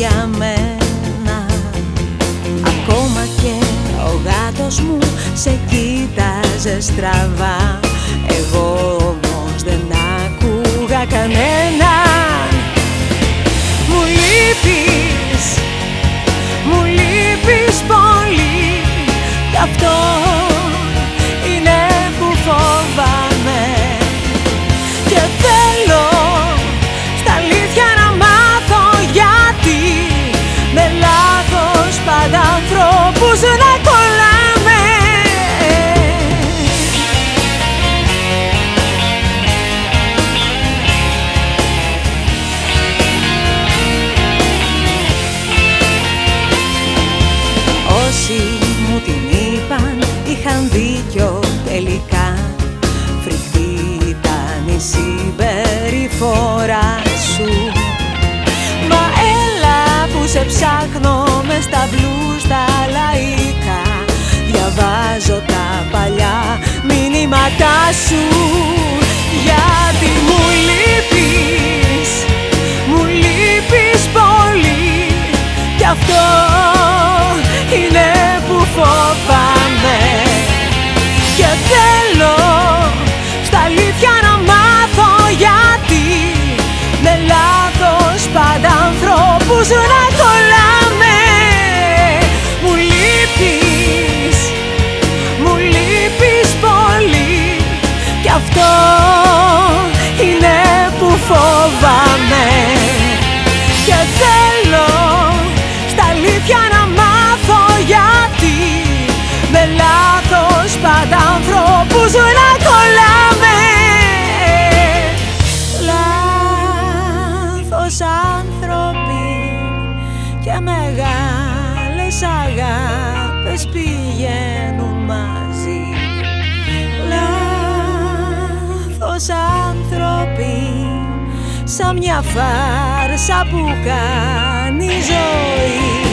για μένα. Ακόμα και ο γάτος μου σε κοίταζε στραβά. Εγώ όμως δεν άκουγα κανένα. 树 σαν μια φάρσα που κάνει ζωή.